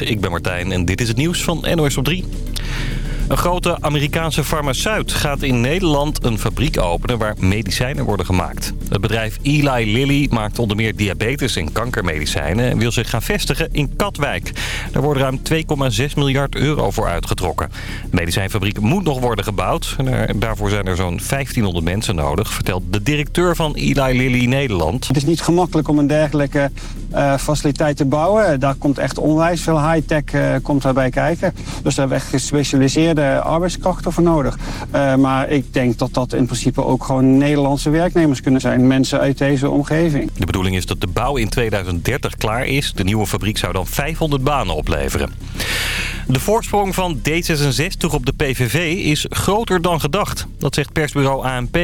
Ik ben Martijn en dit is het nieuws van NOS op 3. Een grote Amerikaanse farmaceut gaat in Nederland een fabriek openen waar medicijnen worden gemaakt. Het bedrijf Eli Lilly maakt onder meer diabetes- en kankermedicijnen en wil zich gaan vestigen in Katwijk. Daar wordt ruim 2,6 miljard euro voor uitgetrokken. De medicijnfabriek moet nog worden gebouwd. Daarvoor zijn er zo'n 1500 mensen nodig, vertelt de directeur van Eli Lilly Nederland. Het is niet gemakkelijk om een dergelijke uh, faciliteit te bouwen. Daar komt echt onwijs veel high-tech uh, komt daarbij kijken. Dus daar hebben we gespecialiseerde arbeidskrachten voor nodig. Maar ik denk dat dat in principe ook gewoon Nederlandse werknemers kunnen zijn. Mensen uit deze omgeving. De bedoeling is dat de bouw in 2030 klaar is. De nieuwe fabriek zou dan 500 banen opleveren. De voorsprong van D66 op de PVV is groter dan gedacht. Dat zegt persbureau ANP.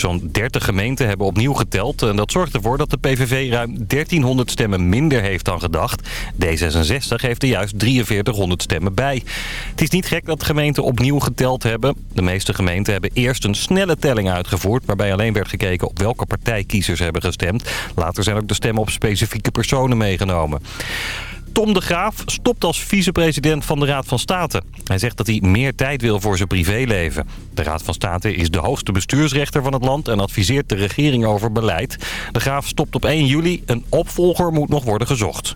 Zo'n 30 gemeenten hebben opnieuw geteld. En dat zorgt ervoor dat de PVV ruim 1300 stemmen minder heeft dan gedacht. D66 heeft er juist 4300 stemmen bij. Het is niet gek dat gemeenten opnieuw geteld hebben. De meeste gemeenten hebben eerst een snelle telling uitgevoerd... waarbij alleen werd gekeken op welke partij kiezers hebben gestemd. Later zijn ook de stemmen op specifieke personen meegenomen. Tom de Graaf stopt als vicepresident van de Raad van State. Hij zegt dat hij meer tijd wil voor zijn privéleven. De Raad van State is de hoogste bestuursrechter van het land... en adviseert de regering over beleid. De Graaf stopt op 1 juli. Een opvolger moet nog worden gezocht.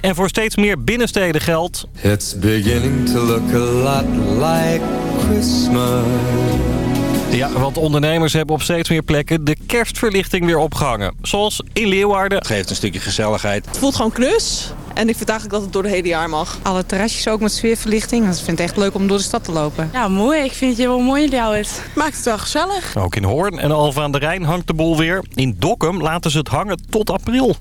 En voor steeds meer binnensteden geldt... It's beginning to look a lot like Christmas. Ja, want ondernemers hebben op steeds meer plekken de kerstverlichting weer opgehangen. Zoals in Leeuwarden. Het geeft een stukje gezelligheid. Het voelt gewoon knus. En ik vind eigenlijk dat het door het hele jaar mag. Alle terrasjes ook met sfeerverlichting. Ik vind het echt leuk om door de stad te lopen. Ja, mooi. Ik vind het wel mooi in het. Maakt het wel gezellig. Ook in Hoorn en Alphen aan de Rijn hangt de bol weer. In Dokkum laten ze het hangen tot april.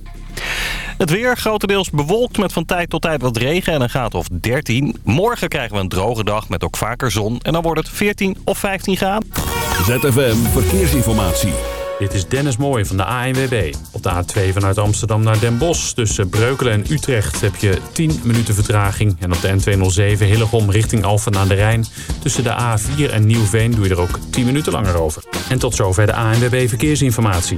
Het weer grotendeels bewolkt met van tijd tot tijd wat regen en een graad of 13. Morgen krijgen we een droge dag met ook vaker zon. En dan wordt het 14 of 15 graden. ZFM Verkeersinformatie. Dit is Dennis Mooij van de ANWB. Op de A2 vanuit Amsterdam naar Den Bosch tussen Breukelen en Utrecht heb je 10 minuten vertraging. En op de N207 Hillegom richting Alphen aan de Rijn tussen de A4 en Nieuwveen doe je er ook 10 minuten langer over. En tot zover de ANWB Verkeersinformatie.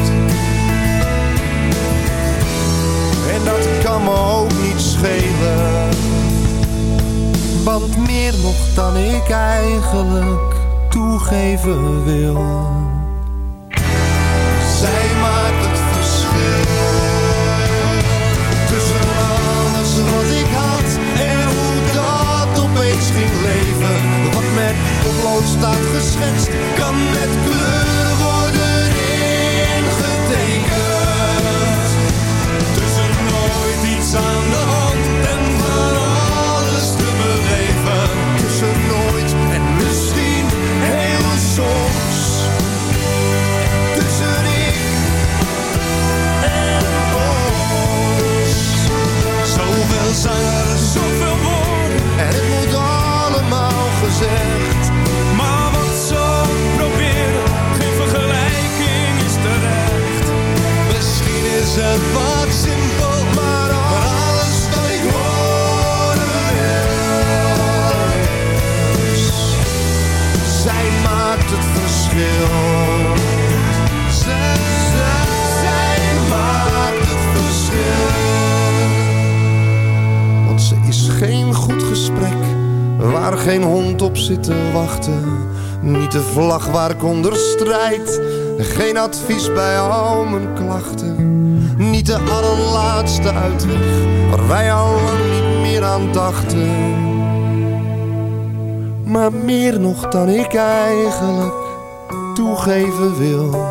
Dat kan me ook niet schelen. Want meer nog dan ik eigenlijk toegeven wil. De vlag waar ik onder strijd. Geen advies bij al mijn klachten. Niet de allerlaatste uitweg waar wij al lang niet meer aan dachten. Maar meer nog dan ik eigenlijk toegeven wil.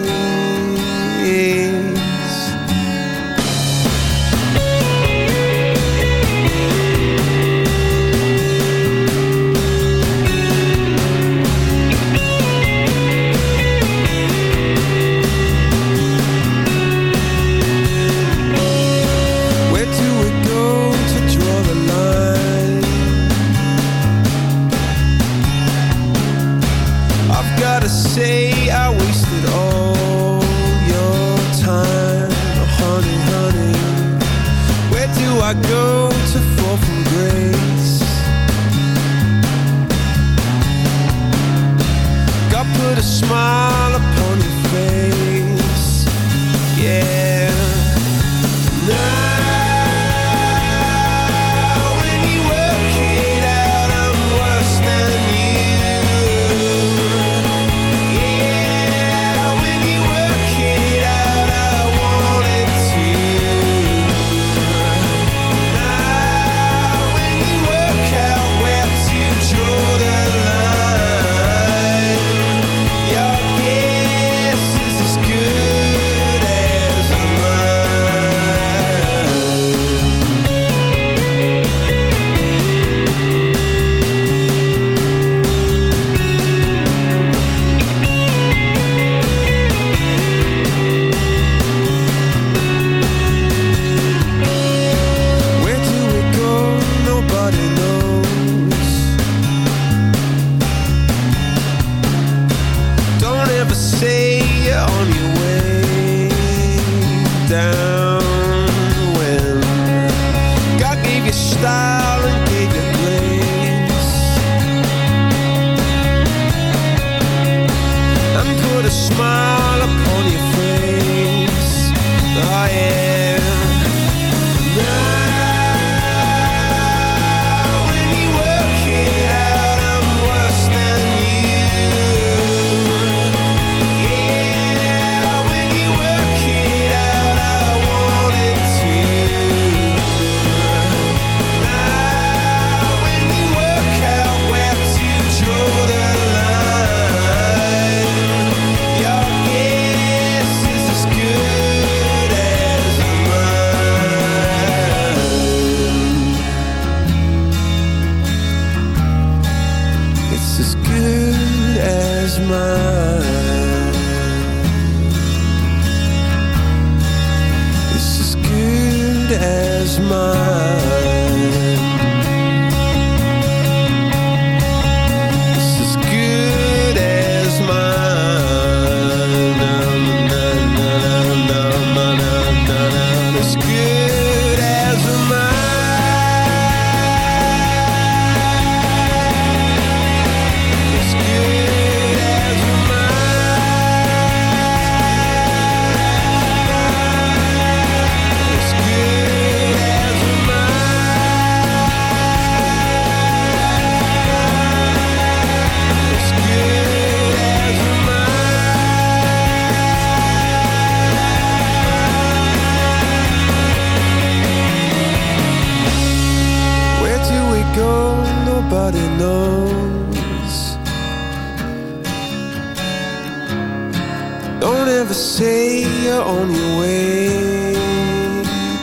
say you're on your way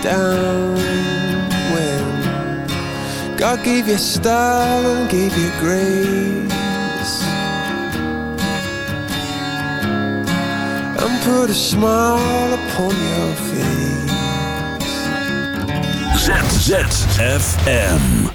down when God gave you style and gave you grace and put a smile upon your face. ZZFM.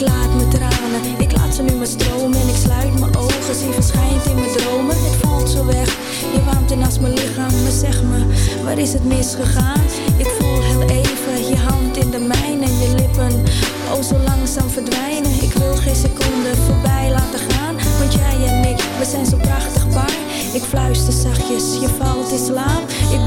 Ik laat me tranen, ik laat ze nu maar stromen En ik sluit mijn ogen, zie verschijnt in mijn dromen Het valt zo weg, je warmte naast mijn lichaam Maar zeg me, waar is het misgegaan? Ik voel heel even je hand in de mijne En je lippen, oh zo langzaam verdwijnen. Ik wil geen seconde voorbij laten gaan Want jij en ik, we zijn zo prachtig paar Ik fluister zachtjes, je valt in slaap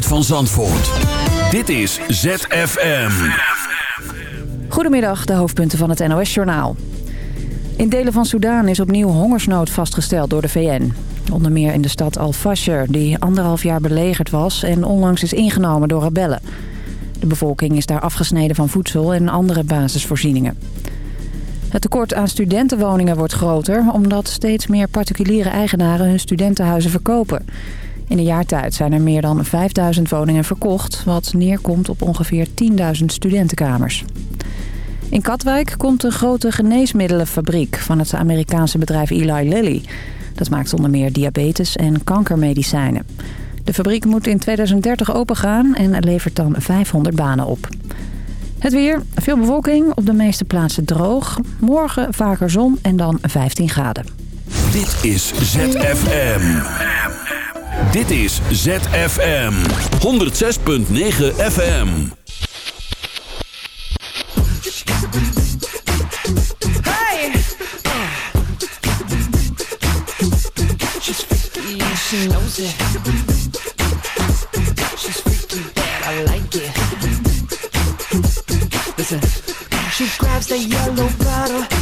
Van Zandvoort. Dit is ZFM. Goedemiddag, de hoofdpunten van het NOS-journaal. In delen van Soedan is opnieuw hongersnood vastgesteld door de VN. Onder meer in de stad Al-Fasher, die anderhalf jaar belegerd was... en onlangs is ingenomen door rebellen. De bevolking is daar afgesneden van voedsel en andere basisvoorzieningen. Het tekort aan studentenwoningen wordt groter... omdat steeds meer particuliere eigenaren hun studentenhuizen verkopen. In een jaar tijd zijn er meer dan 5000 woningen verkocht... wat neerkomt op ongeveer 10.000 studentenkamers. In Katwijk komt een grote geneesmiddelenfabriek van het Amerikaanse bedrijf Eli Lilly. Dat maakt onder meer diabetes- en kankermedicijnen. De fabriek moet in 2030 opengaan en levert dan 500 banen op. Het weer, veel bewolking, op de meeste plaatsen droog. Morgen vaker zon en dan 15 graden. Dit is ZFM. Dit is ZFM. 106.9 FM. Hey! And she knows it. She's freaky bad, I like it. Listen. She grabs the yellow bottle.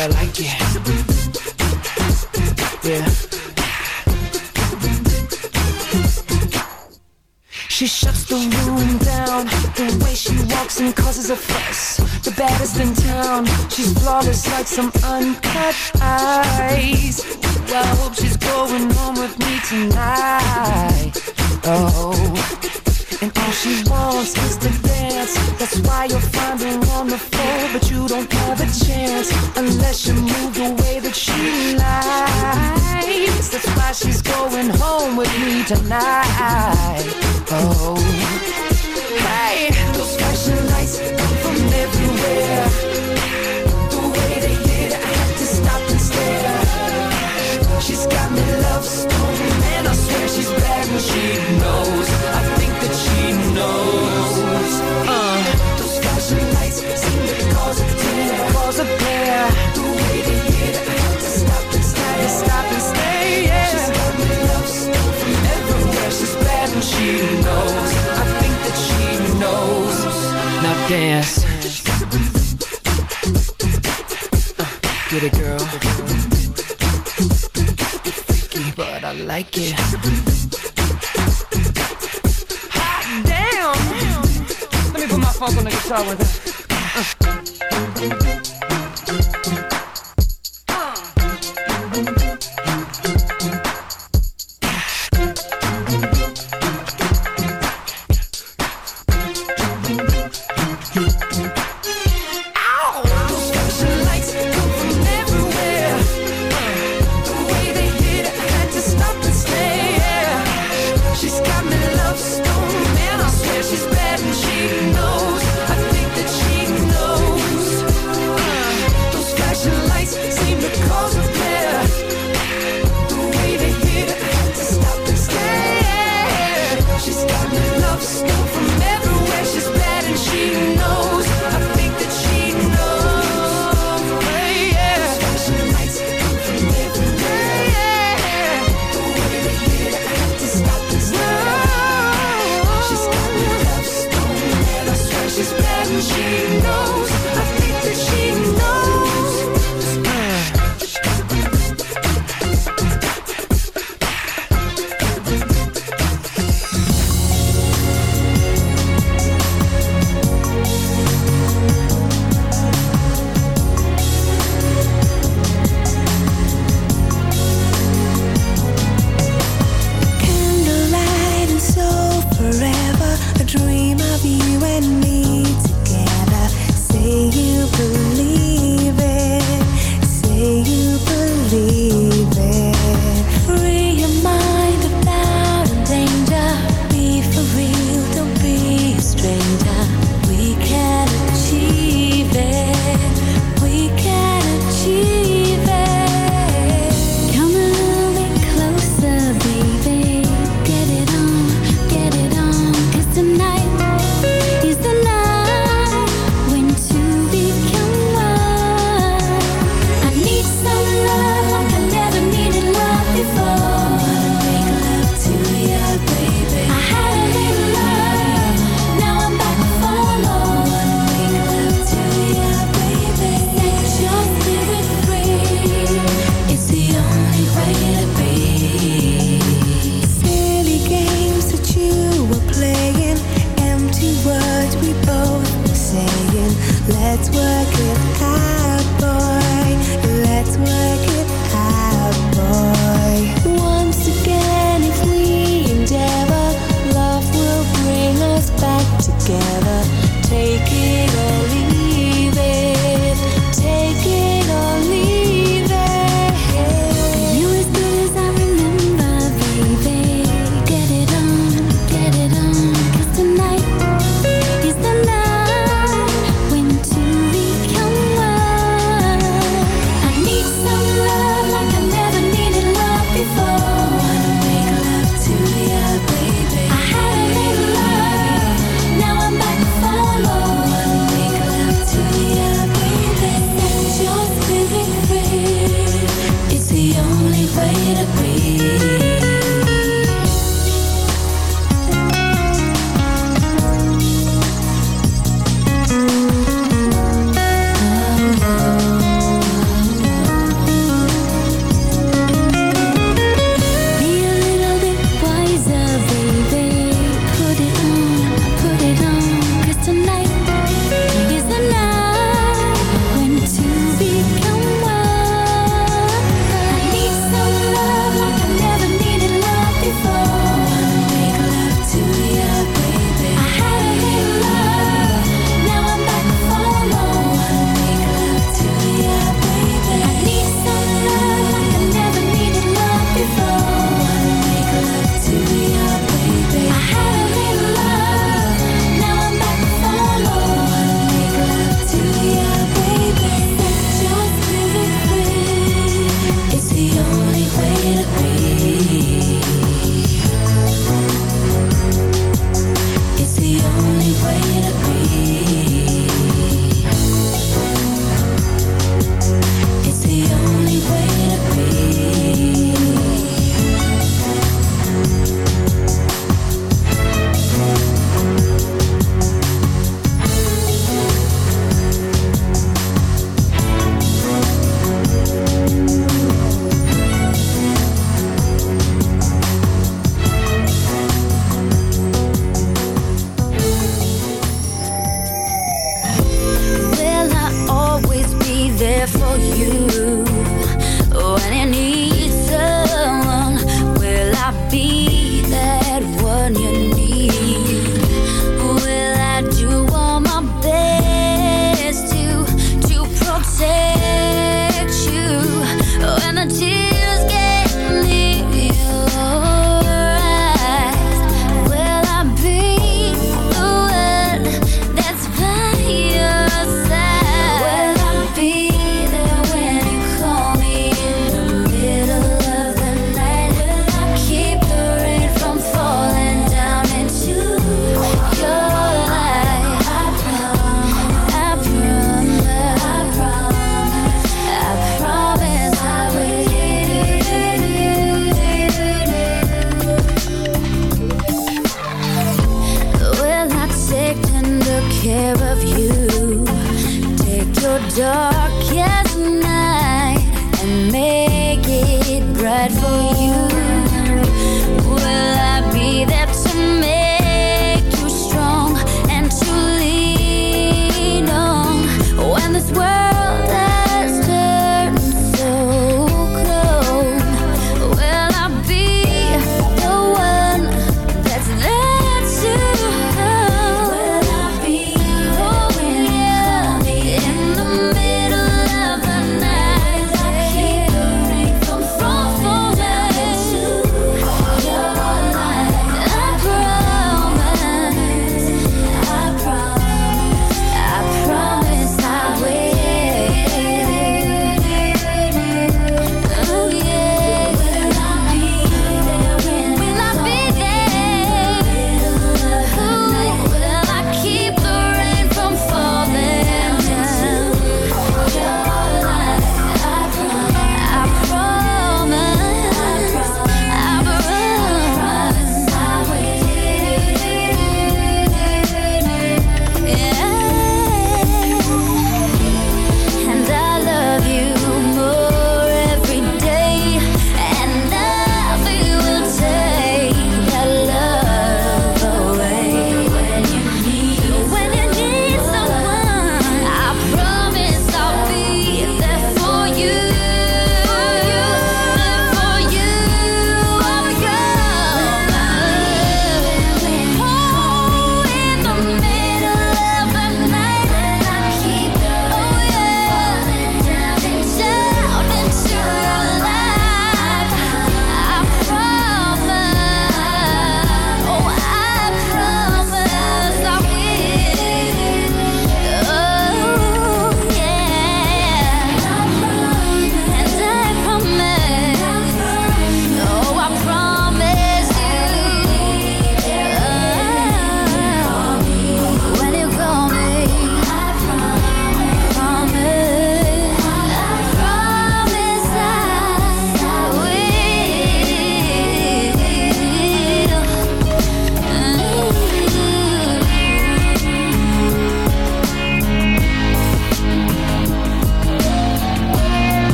I like it. Yeah. She shuts the room down. The way she walks and causes a fuss. The baddest in town. She's flawless like some uncut ice. I hope she's going home with me tonight. Oh. And all she wants is to dance That's why you're finding on the floor But you don't care chance unless you move the way that she likes. That's why she's going home with me tonight. Oh.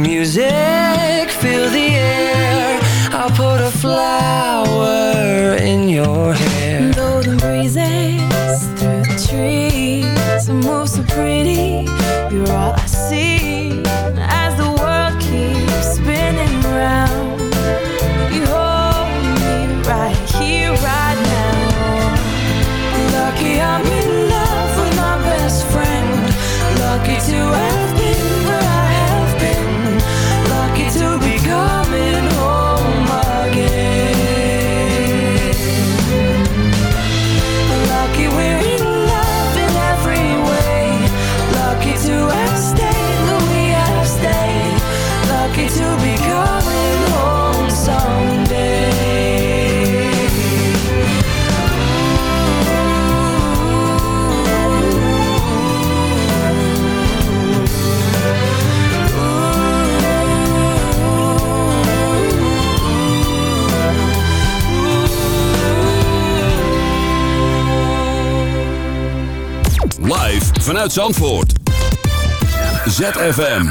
music. uit Zandvoort. ZFM.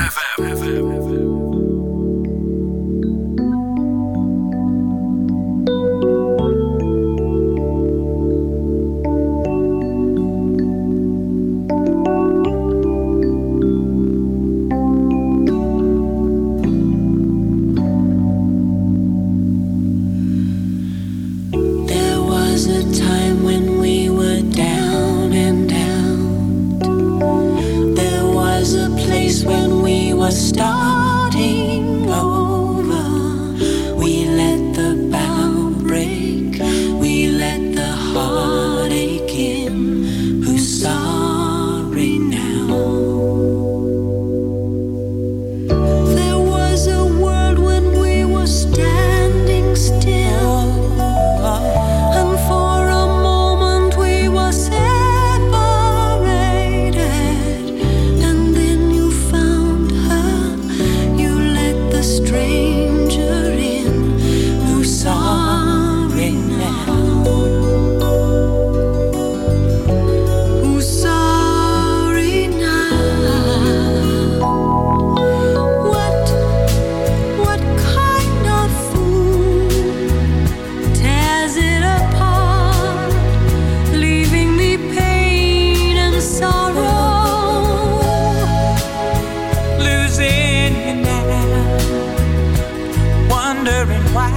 why?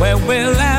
Where will I?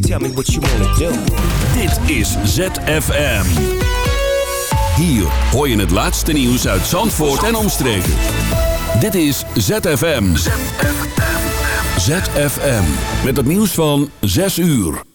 tell me what you wanna do. Dit is ZFM. Hier hoor je het laatste nieuws uit Zandvoort en omstreken. Dit is ZFM. ZFM. Met het nieuws van 6 uur.